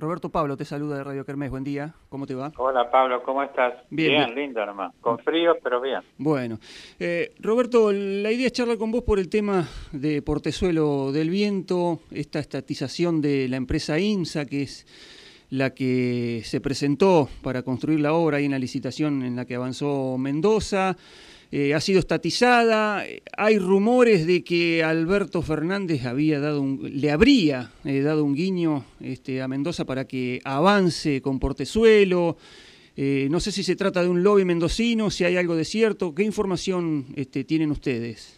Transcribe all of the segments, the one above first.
Roberto Pablo te saluda de Radio Kermés, buen día, ¿cómo te va? Hola Pablo, ¿cómo estás? Bien, lindo nomás, con frío pero bien. Bueno, eh, Roberto, la idea es charlar con vos por el tema de Portezuelo del Viento, esta estatización de la empresa IMSA, que es la que se presentó para construir la obra ahí en la licitación en la que avanzó Mendoza. Eh, ha sido estatizada. Hay rumores de que Alberto Fernández había dado un, le habría eh, dado un guiño este, a Mendoza para que avance con Portezuelo. Eh, no sé si se trata de un lobby mendocino, si hay algo de cierto. ¿Qué información este, tienen ustedes?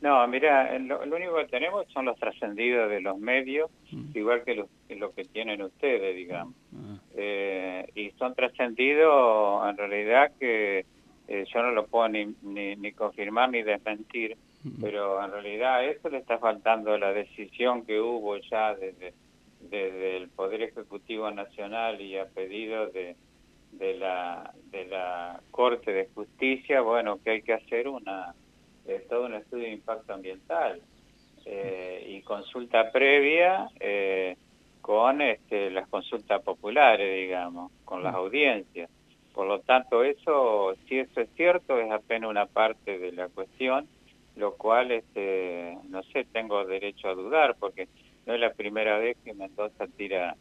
No, mira, lo, único que tenemos son los trascendidos de los medios, mm. igual que lo, que tienen ustedes, digamos. Ah. y son trascendidos en realidad que eh, yo no lo puedo ni, ni, confirmar ni desmentir, pero en realidad a eso le está faltando la decisión que hubo ya desde, desde el Poder Ejecutivo Nacional y a pedido de, de, la, de la Corte de Justicia, bueno, que hay que hacer una eh, todo un estudio de impacto ambiental eh, y consulta previa con este, las consultas populares, digamos, con las audiencias. Por lo tanto, eso, si eso es cierto, es apenas una parte de la cuestión, lo cual, este, no sé, tengo derecho a dudar, porque no es la primera vez que Mendoza tira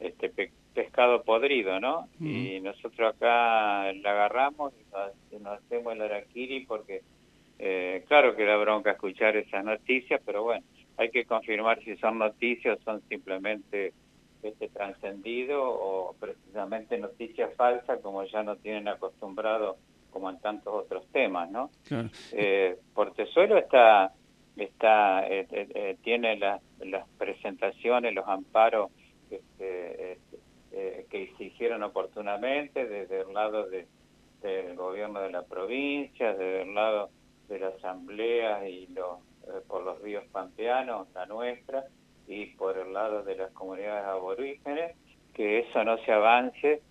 este pescado podrido, ¿no? Y nosotros acá la agarramos y nos, hacemos el araquiri porque, eh, claro que da bronca escuchar esas noticias, pero bueno, hay que confirmar si son noticias o son simplemente este trascendido o precisamente noticias falsas como ya no tienen acostumbrado como en tantos otros temas, ¿no? Eh, Portezuelo está está eh, eh, tiene las, las presentaciones, los amparos este, que se hicieron oportunamente desde el lado de, del gobierno de la provincia, desde el lado de la asamblea y los por los ríos pampeanos, la nuestra, y por el lado de las comunidades aborígenes, que eso no se avance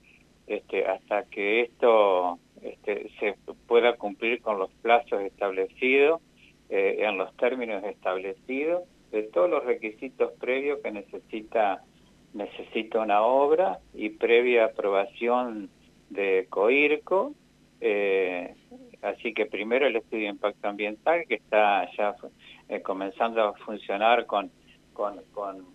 este, hasta que esto este, se pueda cumplir con los plazos establecidos, eh, en los términos establecidos, de todos los requisitos previos que necesita necesita una obra y previa aprobación de COIRCO. Eh, así que primero el estudio de impacto ambiental que está ya eh, comenzando a funcionar con con, con,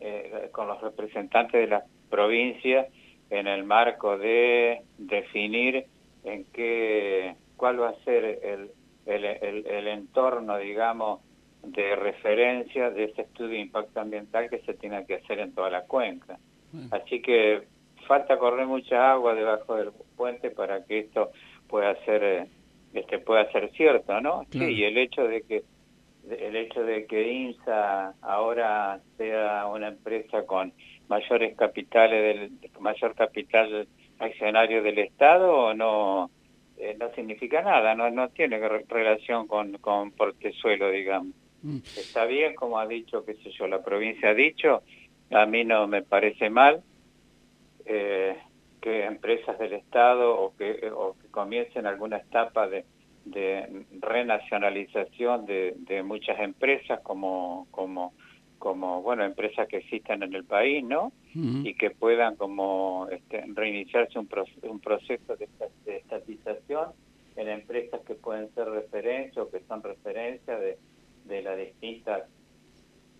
eh, con los representantes de las provincias en el marco de definir en qué, cuál va a ser el, el, el, entorno, digamos, de referencia de ese estudio de impacto ambiental que se tiene que hacer en toda la cuenca. Así que falta correr mucha agua debajo del puente para que esto pueda ser eh, este pueda ser cierto, ¿no? Sí, y el hecho de que el hecho de que INSA ahora sea una empresa con mayores capitales del mayor capital accionario del Estado no eh, no significa nada, no no tiene relación con con Portezuelo, digamos. Mm. Está bien como ha dicho, qué sé yo, la provincia ha dicho, a mí no me parece mal eh, que empresas del Estado o que o que comiencen alguna etapa de de renacionalización de, de muchas empresas como como como bueno empresas que existan en el país no y que puedan como este, reiniciarse un, un proceso de, estatización en empresas que pueden ser referencia o que son referencia de, de las distintas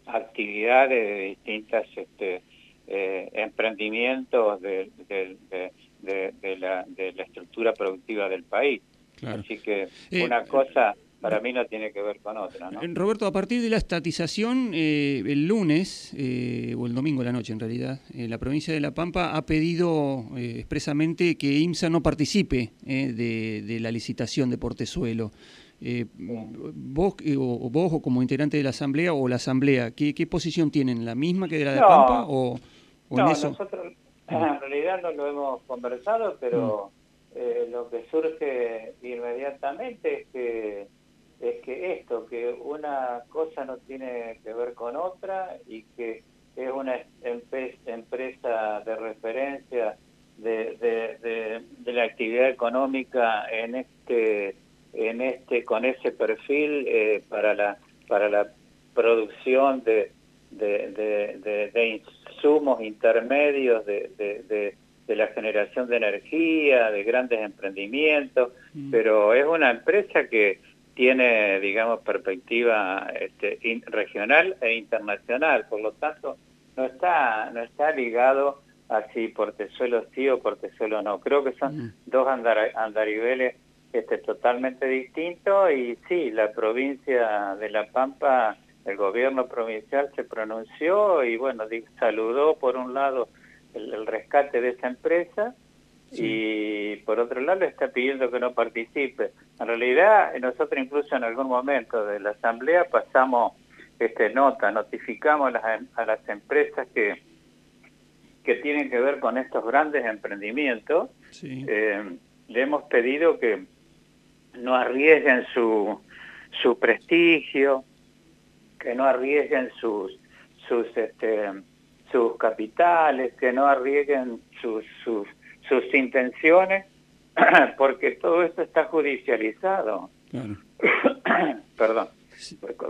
actividades de distintas este, eh, emprendimientos de, de, la, de la estructura productiva del país Así que eh, una cosa para mí no tiene que ver con otra. ¿no? Roberto, a partir de la estatización, eh, el lunes, eh, o el domingo de la noche en realidad, la provincia de La Pampa ha pedido expresamente que IMSA no participe de, la licitación de Portezuelo. vos, o, vos o como integrante de la Asamblea o la Asamblea, ¿qué, posición tienen? ¿La misma que de la de Pampa o, no, nosotros en realidad no lo hemos conversado, pero... Eh, lo que surge inmediatamente es que es que esto, que una cosa no tiene que ver con otra y que es una empresa de referencia de, de, la actividad económica en este en este con ese perfil eh, para la para la producción de de, de, insumos intermedios de, de, la generación de energía, de grandes emprendimientos, mm. pero es una empresa que tiene, digamos, perspectiva este, regional e internacional, por lo tanto, no está, no está ligado a si Portezuelo sí o Portezuelo no. Creo que son mm. dos andar, andariveles este, totalmente distintos y sí, la provincia de La Pampa, el gobierno provincial se pronunció y bueno, saludó por un lado el, rescate de esa empresa y por otro lado está pidiendo que no participe. En realidad nosotros incluso en algún momento de la asamblea pasamos este nota, notificamos a las, a las empresas que que tienen que ver con estos grandes emprendimientos, eh, le hemos pedido que no arriesguen su, su prestigio, que no arriesguen sus, sus, este, sus capitales, que no arriesguen sus, sus, sus intenciones, porque todo esto está judicializado. Perdón.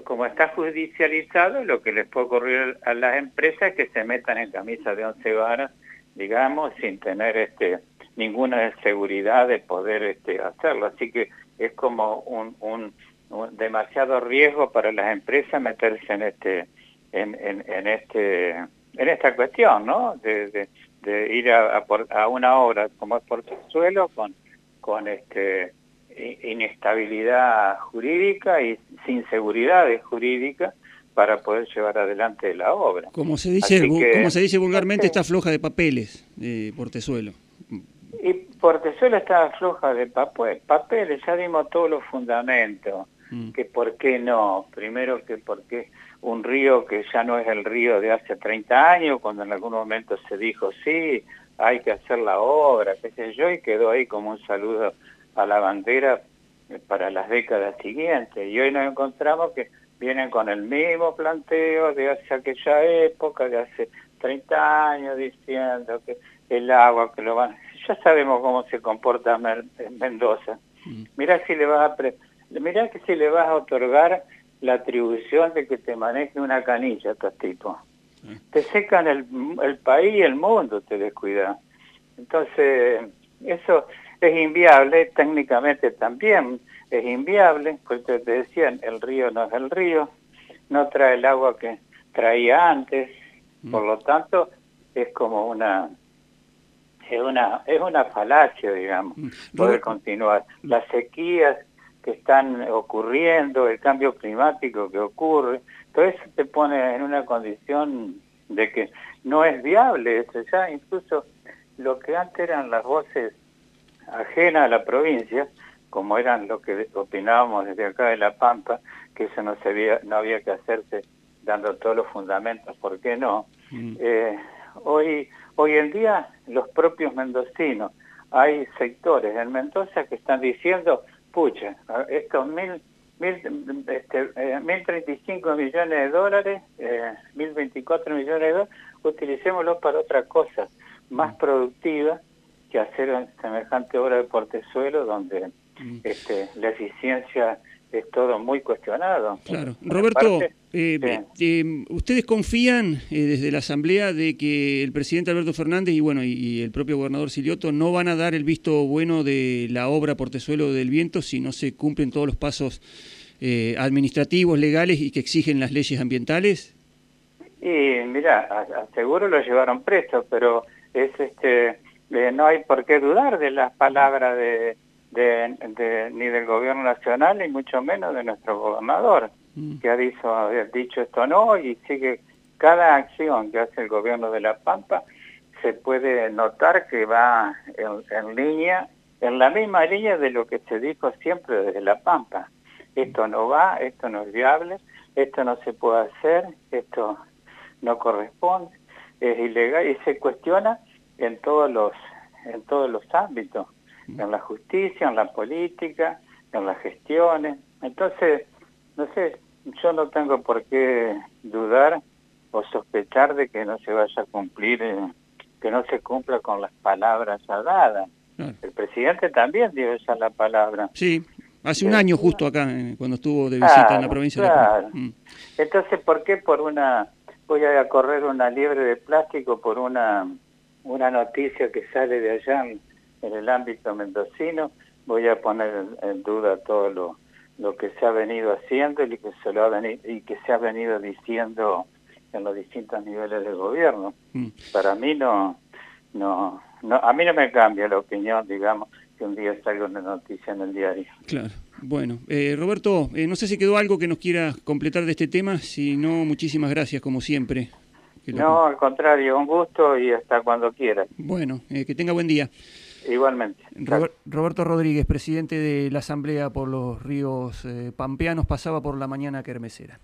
Como está judicializado, lo que les puede ocurrir a las empresas es que se metan en camisa de once varas, digamos, sin tener este ninguna seguridad de poder este, hacerlo. Así que es como un, un, demasiado riesgo para las empresas meterse en este en, en, este en esta cuestión, ¿no? De, de, ir a, a, una obra como es suelo con con este inestabilidad jurídica y sin seguridad jurídica para poder llevar adelante la obra. Como se dice, como se dice vulgarmente, está floja de papeles, eh, Portezuelo. Y Portezuelo está floja de papel, papeles, ya dimos todos los fundamentos, mm. que por qué no, primero que porque un río que ya no es el río de hace 30 años, cuando en algún momento se dijo, sí, hay que hacer la obra, qué sé yo, y quedó ahí como un saludo a la bandera para las décadas siguientes. Y hoy nos encontramos que vienen con el mismo planteo de hace aquella época, de hace 30 años, diciendo que el agua, que lo van... Ya sabemos cómo se comporta Mendoza. Mm. Mira si le vas a... Mira que si le vas a otorgar la atribución de que te maneje una canilla estos tipos. Te secan el, el país y el mundo, te descuida. Entonces, eso es inviable, técnicamente también es inviable, porque te decían, el río no es el río, no trae el agua que traía antes, mm. por lo tanto es como una es una es una falacia digamos mm. poder continuar las sequías que están ocurriendo el cambio climático que ocurre todo eso te pone en una condición de que no es viable eso ya incluso lo que antes eran las voces ajena a la provincia, como eran lo que opinábamos desde acá de La Pampa, que eso no, se había, no había que hacerse dando todos los fundamentos, ¿por qué no? Mm. Eh, hoy, hoy en día los propios mendocinos, hay sectores en Mendoza que están diciendo, pucha, estos mil, mil, este, eh, mil treinta y cinco millones de dólares, eh, mil veinticuatro millones de dólares, utilicémoslos para otra cosa más mm. productiva que hacer semejante obra de portezuelo donde mm. este, la eficiencia es todo muy cuestionado. Claro. Roberto, eh, eh, ¿ustedes confían eh, desde la Asamblea de que el presidente Alberto Fernández y bueno y, el propio gobernador Silioto no van a dar el visto bueno de la obra Portezuelo del Viento si no se cumplen todos los pasos administrativos, legales y que exigen las leyes ambientales? Y mira, seguro lo llevaron preso, pero es este eh, no hay por qué dudar de las palabras de, ni del gobierno nacional ni mucho menos de nuestro gobernador mm. que ha dicho, dicho esto no y sigue cada acción que hace el gobierno de La Pampa se puede notar que va en, línea, en la misma línea de lo que se dijo siempre desde La Pampa. Esto no va, esto no es viable, esto no se puede hacer, esto no corresponde, es ilegal y se cuestiona en todos los en todos los ámbitos. En la justicia, en la política, en las gestiones. Entonces, no sé, yo no tengo por qué dudar o sospechar de que no se vaya a cumplir, eh, que no se cumpla con las palabras ya dadas. El presidente también dio ya la palabra. Sí, hace un eh, año justo acá, eh, cuando estuvo de visita en la provincia de La mm. Entonces, ¿por qué por una voy a correr una liebre de plástico por una, una noticia que sale de allá en, el ámbito mendocino. Voy a poner en, duda todo lo, lo que se ha venido haciendo y que se, lo ha venido, y que se ha venido diciendo en los distintos niveles del gobierno. Mm. Para mí no, no, no, a mí no me cambia la opinión, digamos, que un día salga una noticia en el diario. Claro. Bueno, eh, Roberto, eh, no sé si quedó algo que nos quiera completar de este tema, si no, muchísimas gracias, como siempre. No, al contrario, un gusto y hasta cuando quiera. Bueno, eh, que tenga buen día. Igualmente. Roberto Rodríguez, presidente de la Asamblea por los Ríos Pampeanos, pasaba por la mañana kermesera.